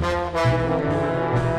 Música